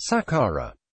Sakara.